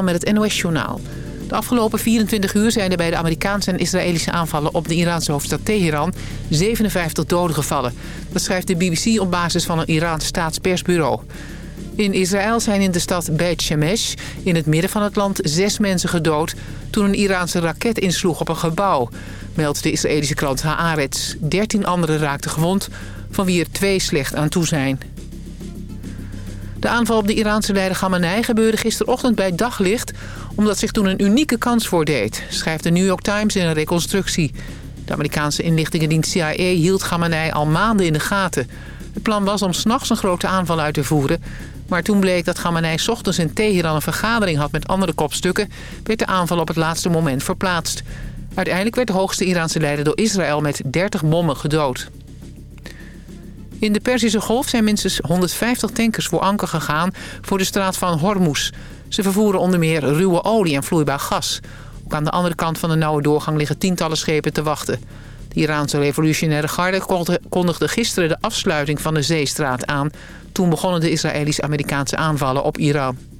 Met het NOS-journaal. De afgelopen 24 uur zijn er bij de Amerikaanse en Israëlische aanvallen... op de Iraanse hoofdstad Teheran 57 doden gevallen. Dat schrijft de BBC op basis van een Iraans staatspersbureau. In Israël zijn in de stad Beit Shemesh, in het midden van het land, zes mensen gedood... toen een Iraanse raket insloeg op een gebouw, meldt de Israëlische krant Haaretz. 13 anderen raakten gewond, van wie er twee slecht aan toe zijn. De aanval op de Iraanse leider Khamenei gebeurde gisterochtend bij daglicht... omdat zich toen een unieke kans voordeed, schrijft de New York Times in een reconstructie. De Amerikaanse inlichtingendienst CIA hield Khamenei al maanden in de gaten. Het plan was om s'nachts een grote aanval uit te voeren... maar toen bleek dat Khamenei ochtends in Teheran een vergadering had met andere kopstukken... werd de aanval op het laatste moment verplaatst. Uiteindelijk werd de hoogste Iraanse leider door Israël met 30 bommen gedood. In de Perzische Golf zijn minstens 150 tankers voor anker gegaan voor de straat van Hormuz. Ze vervoeren onder meer ruwe olie en vloeibaar gas. Ook aan de andere kant van de nauwe doorgang liggen tientallen schepen te wachten. De Iraanse revolutionaire garde kondigde gisteren de afsluiting van de zeestraat aan. Toen begonnen de Israëlisch-Amerikaanse aanvallen op Iran.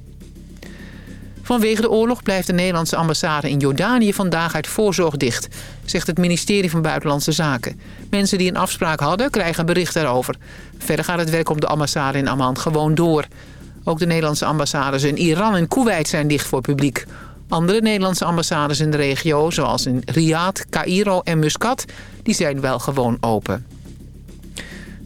Vanwege de oorlog blijft de Nederlandse ambassade in Jordanië vandaag uit voorzorg dicht, zegt het ministerie van Buitenlandse Zaken. Mensen die een afspraak hadden krijgen bericht daarover. Verder gaat het werk op de ambassade in Amman gewoon door. Ook de Nederlandse ambassades in Iran en Kuwait zijn dicht voor publiek. Andere Nederlandse ambassades in de regio, zoals in Riyadh, Cairo en Muscat, die zijn wel gewoon open.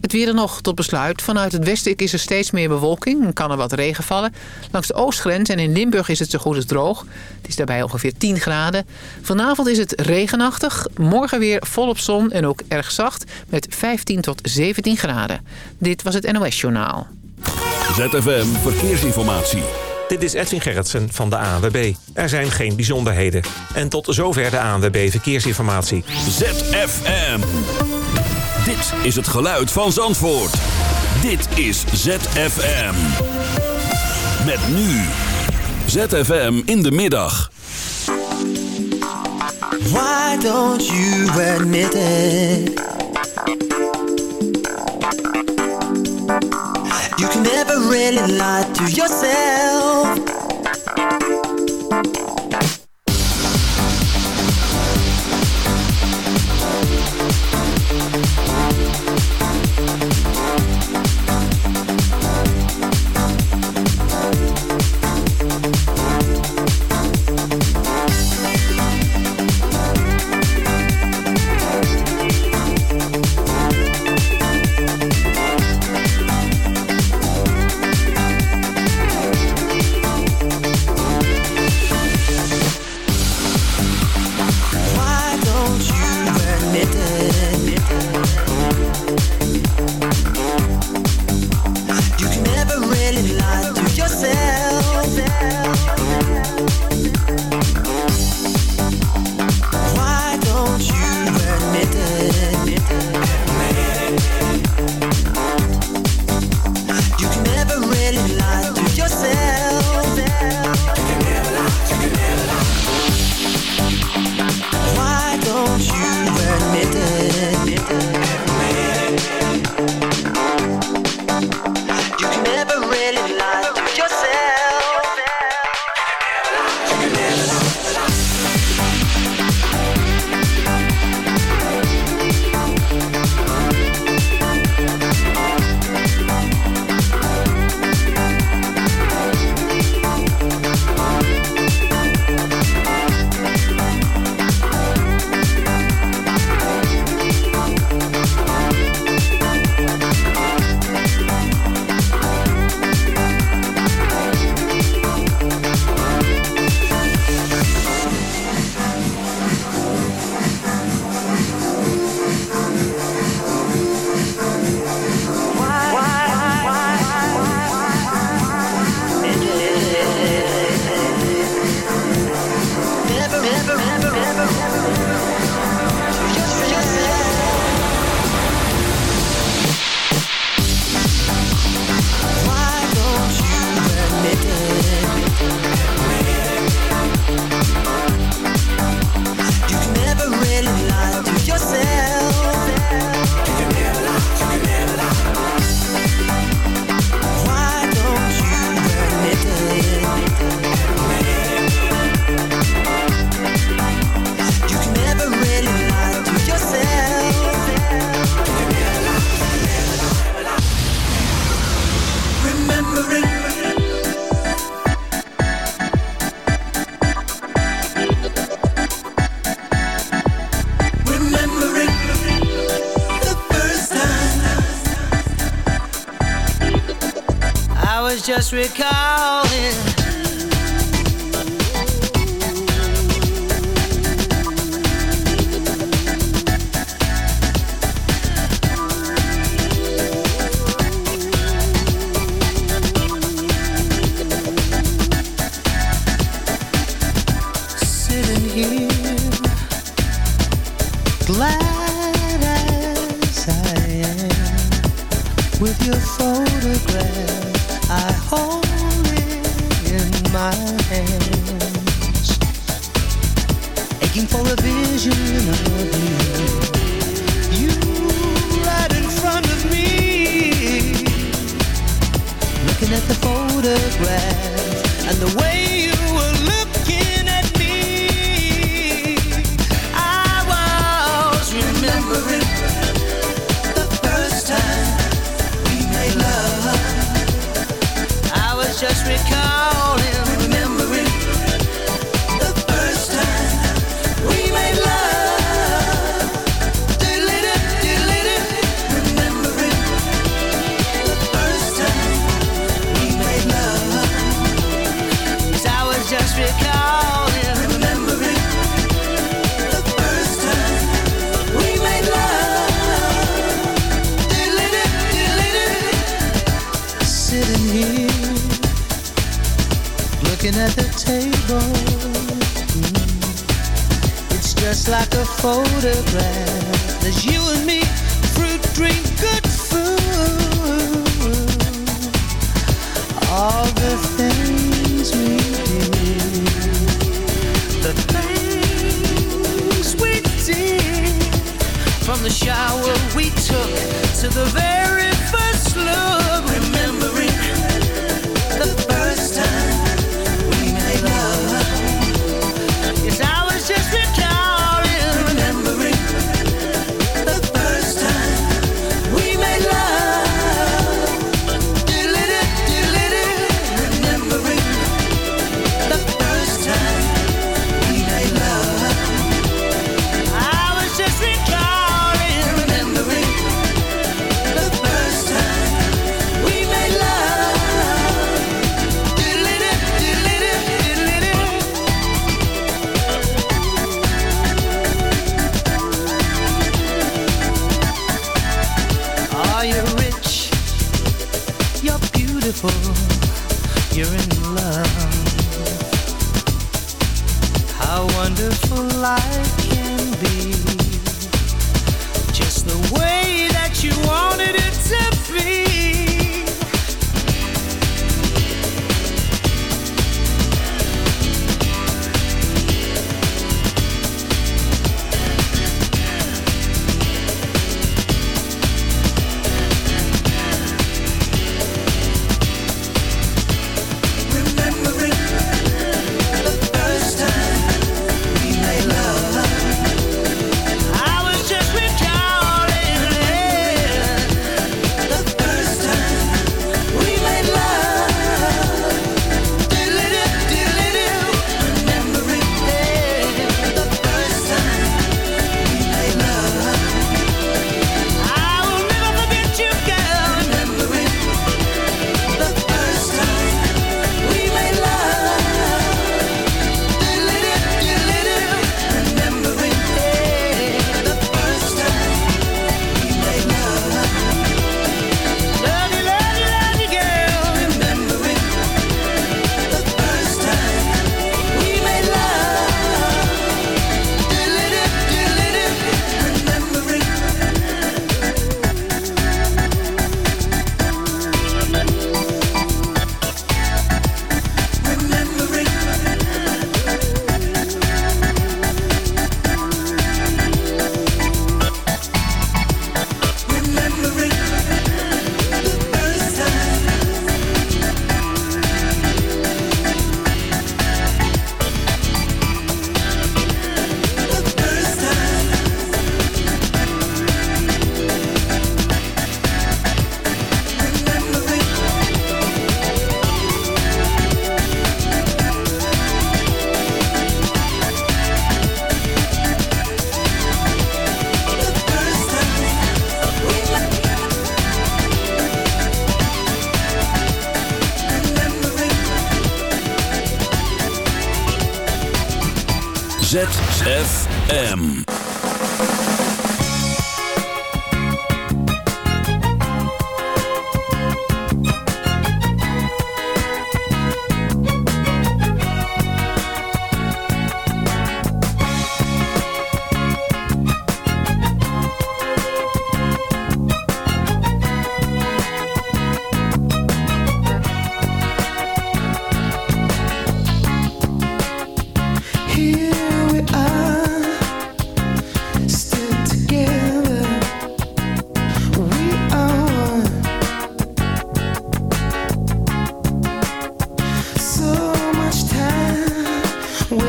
Het weer er nog tot besluit. Vanuit het westen is er steeds meer bewolking en kan er wat regen vallen. Langs de oostgrens en in Limburg is het zo goed als droog. Het is daarbij ongeveer 10 graden. Vanavond is het regenachtig. Morgen weer volop zon en ook erg zacht met 15 tot 17 graden. Dit was het NOS Journaal. ZFM Verkeersinformatie. Dit is Edwin Gerritsen van de ANWB. Er zijn geen bijzonderheden. En tot zover de ANWB Verkeersinformatie. ZFM. Dit is het geluid van Zandvoort. Dit is ZFM. Met nu. ZFM in de middag. Why don't you admit it? You can never really lie to yourself. Just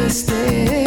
time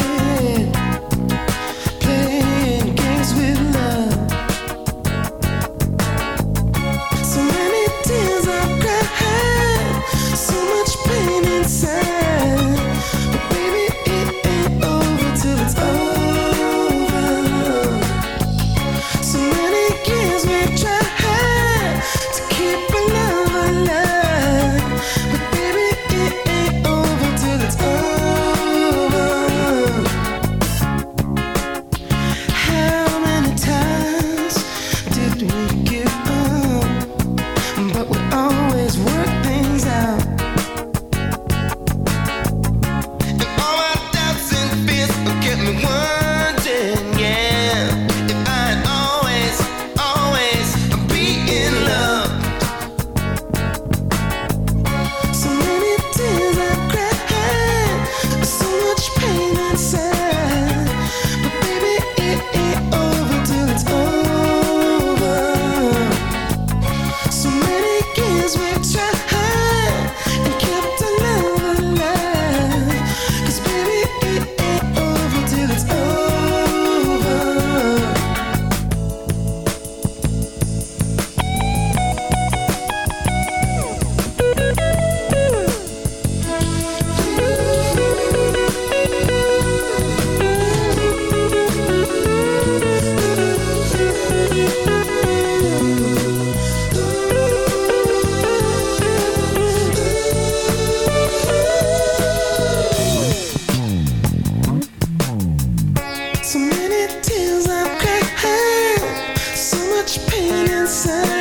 pain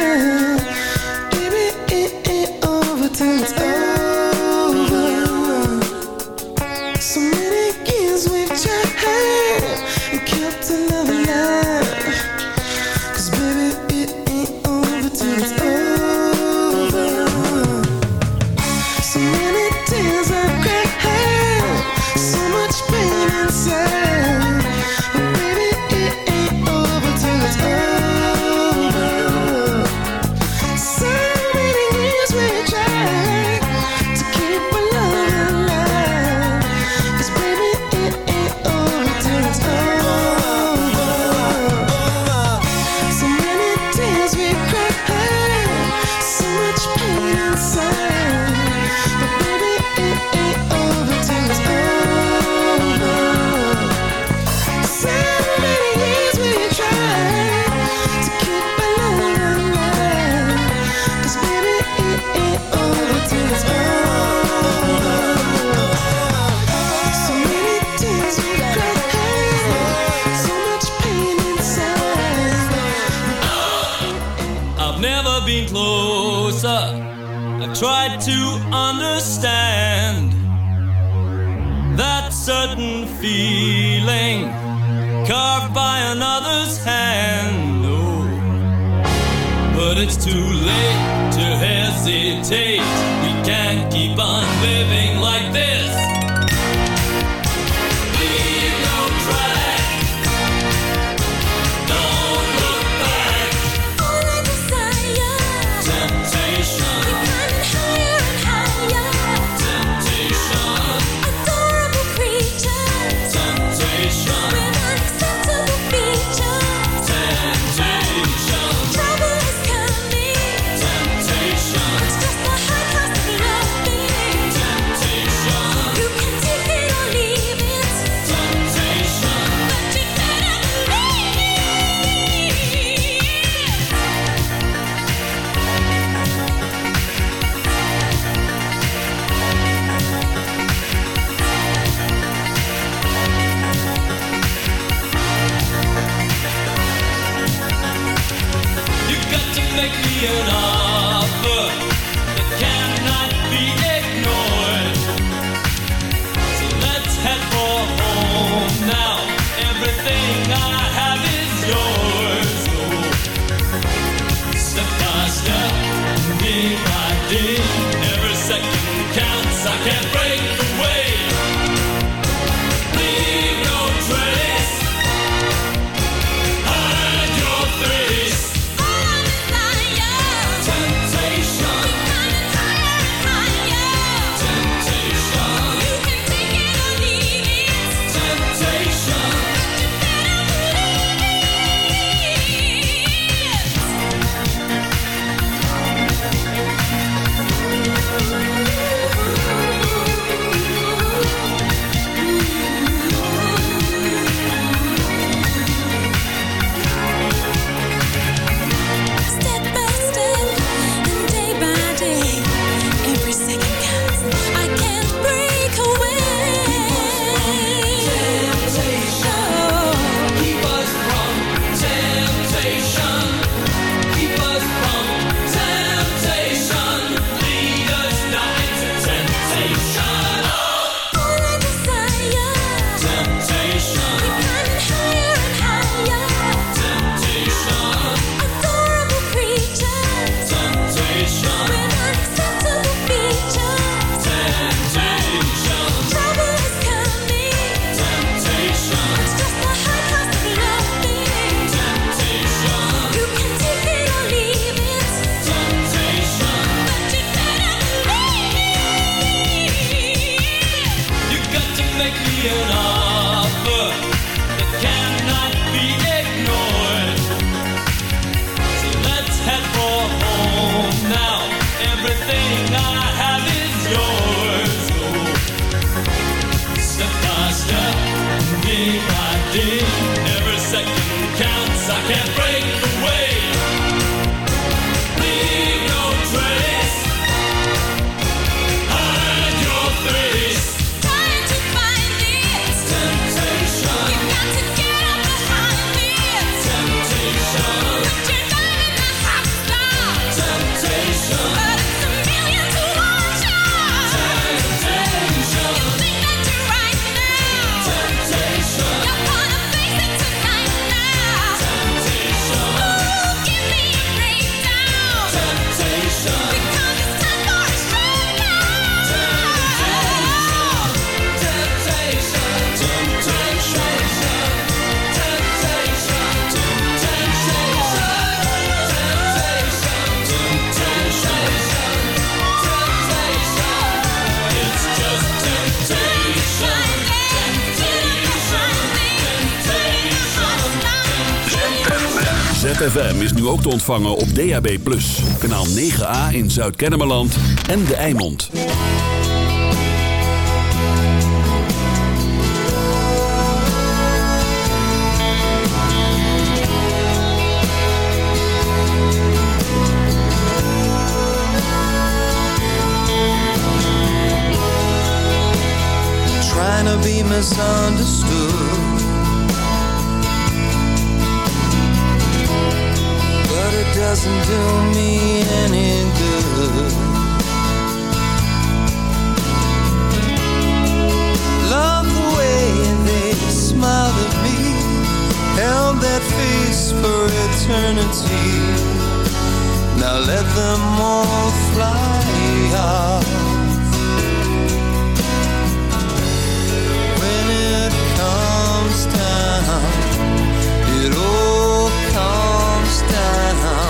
ZFM is nu ook te ontvangen op DAB+. Kanaal 9A in Zuid-Kennemerland en De Eimond. Trying to be misunderstood doesn't do me any good. Love the way they smiled at me Held that face for eternity. Now let them all fly off. When it comes down It all comes down.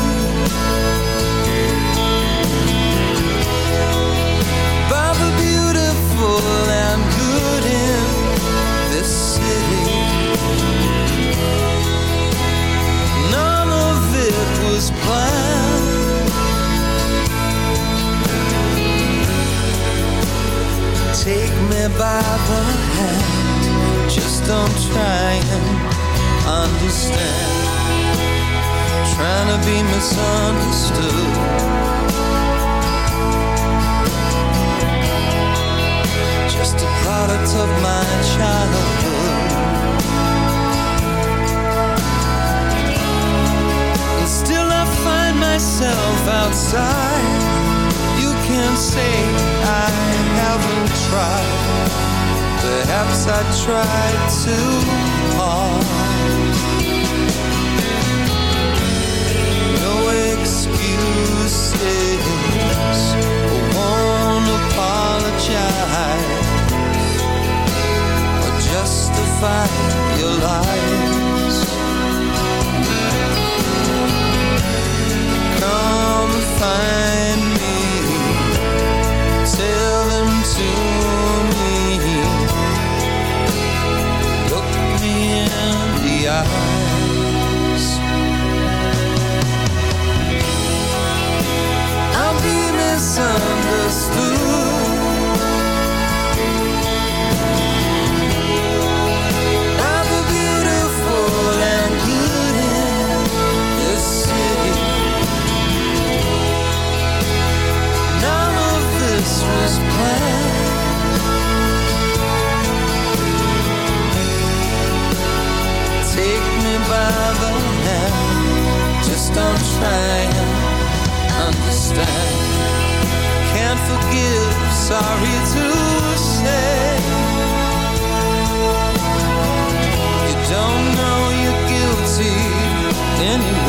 by the hand Just don't try and understand. Trying to be misunderstood. Just a product of my childhood. And still I find myself outside and say I haven't tried. Perhaps I tried too hard. No excuses I Won't apologize Or justify your lies. Come and find sell them to me. Look me in the eye. understand. Can't forgive, sorry to say. You don't know you're guilty anyway.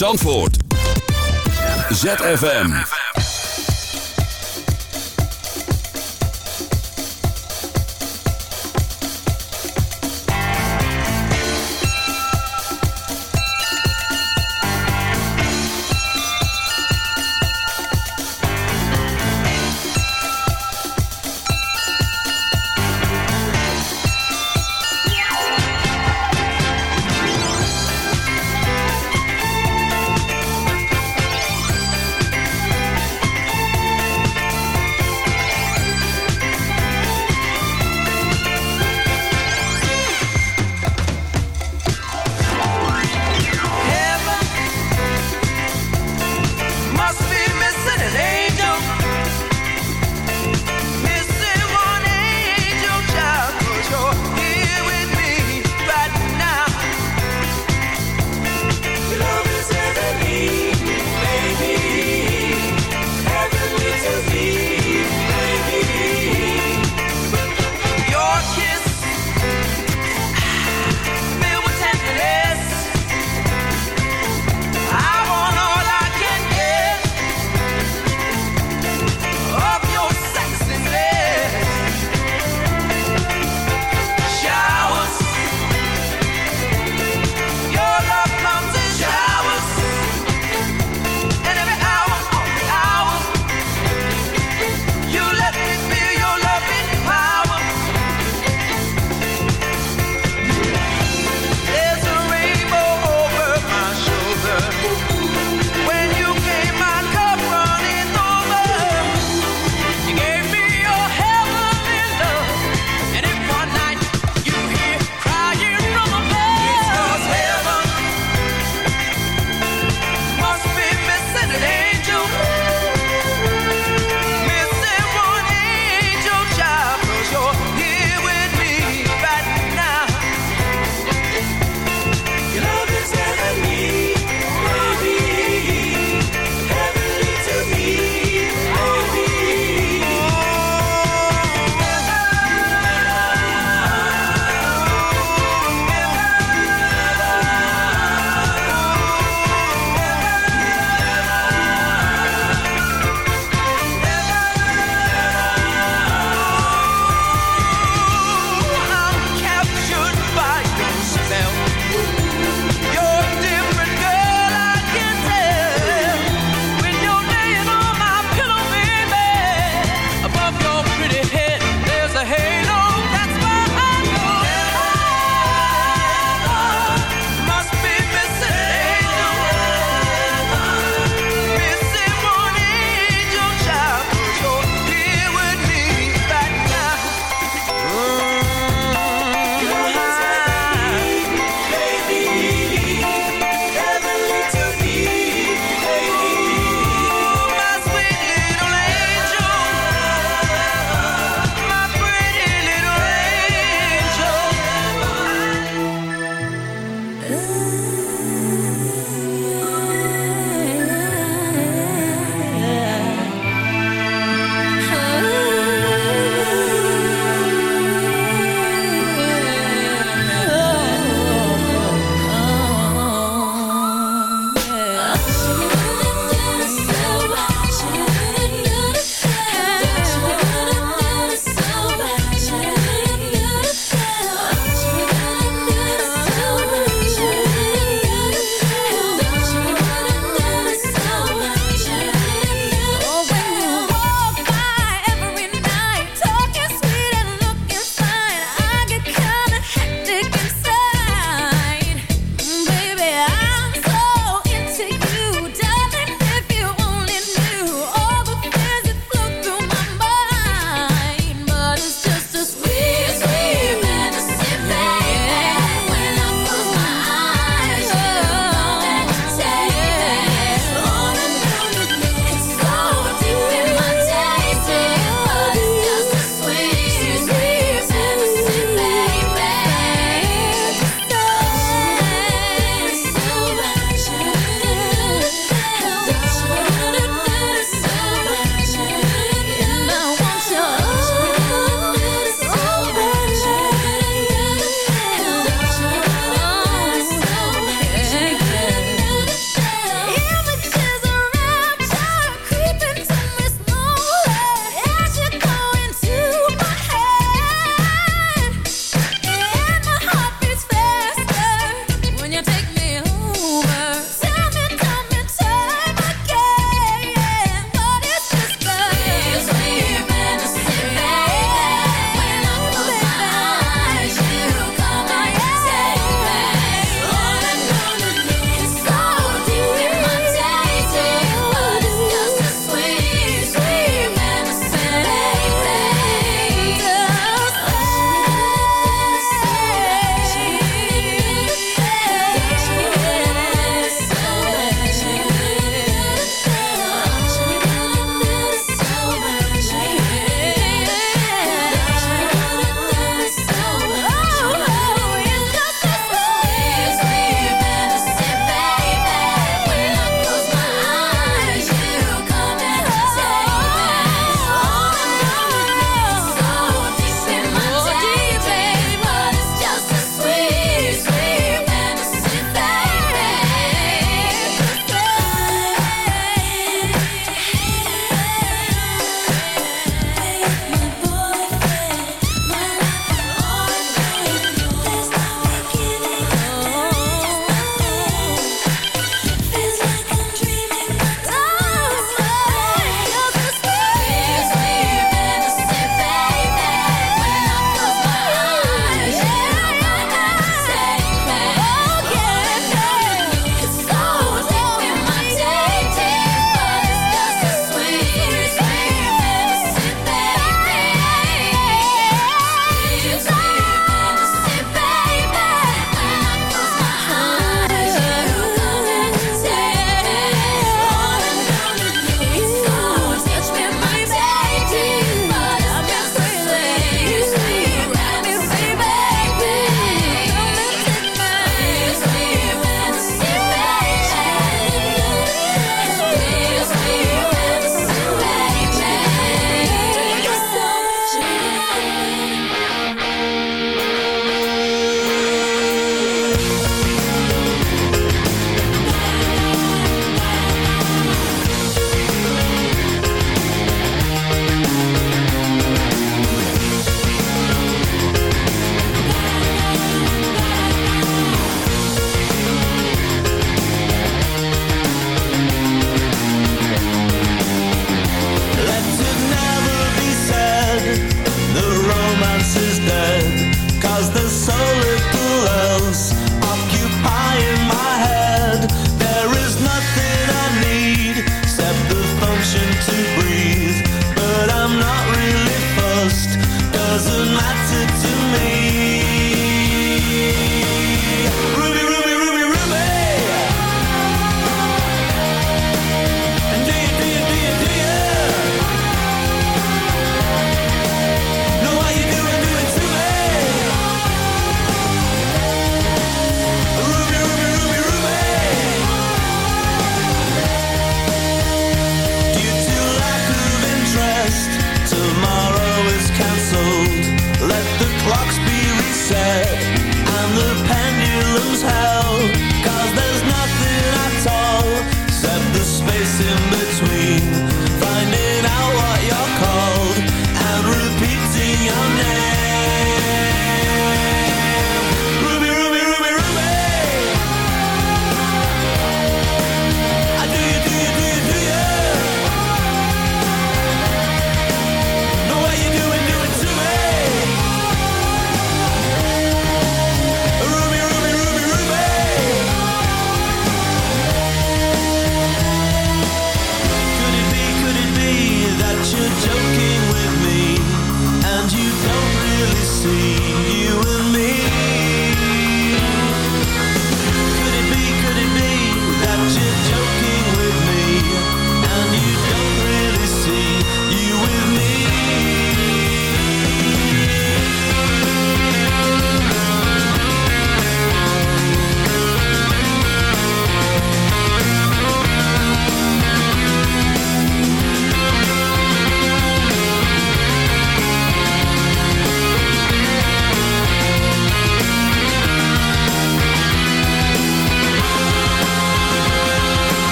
Zandvoort. ZFM.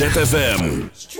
ZFM.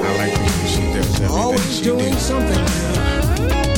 I like the way she does everything Always she doing do. something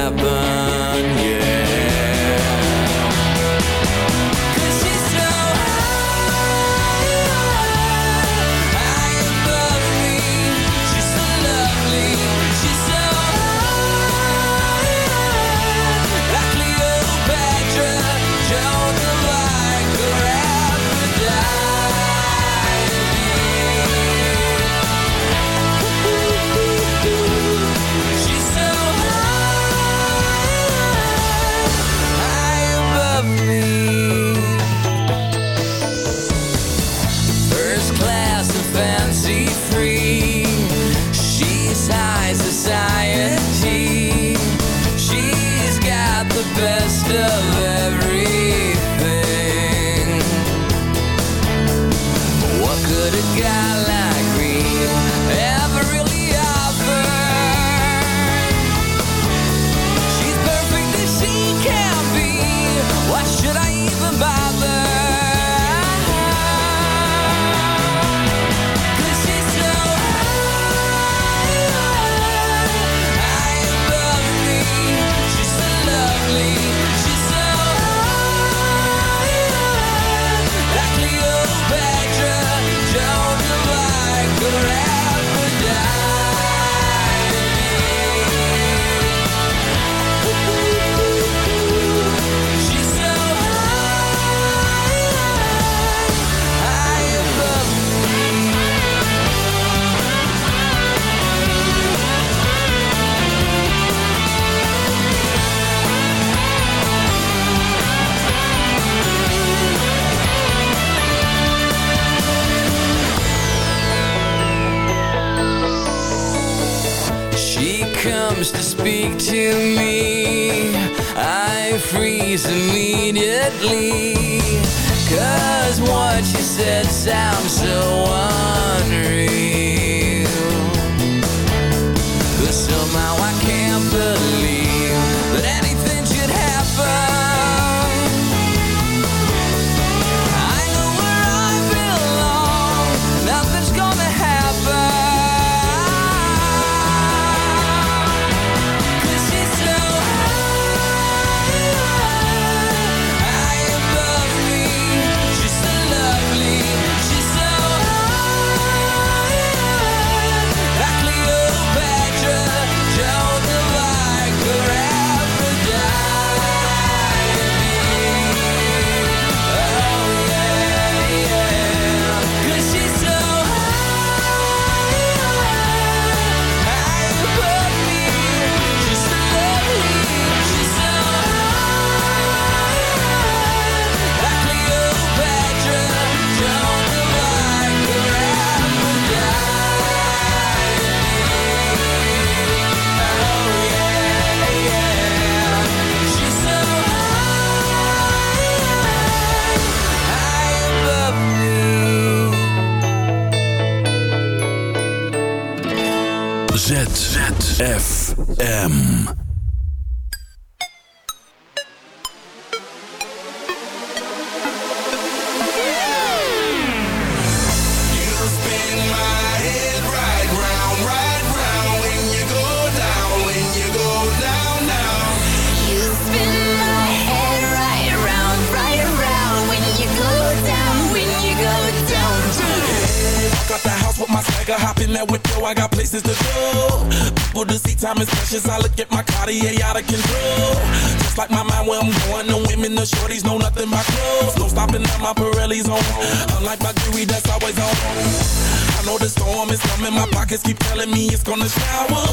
me, it's gonna shower.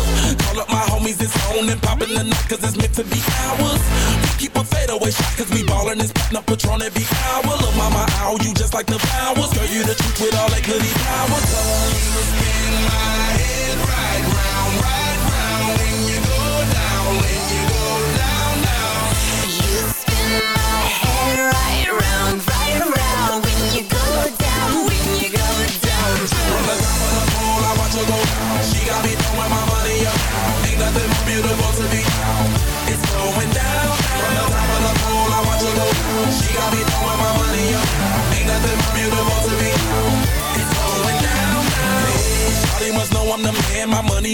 Call up my homies, it's on and poppin' the night, cause it's meant to be ours. We keep a fadeaway shot, cause we ballin' and this partner, Patron every hour. Look, mama, ow, you just like the flowers. Girl, you the truth with all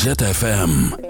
ZFM.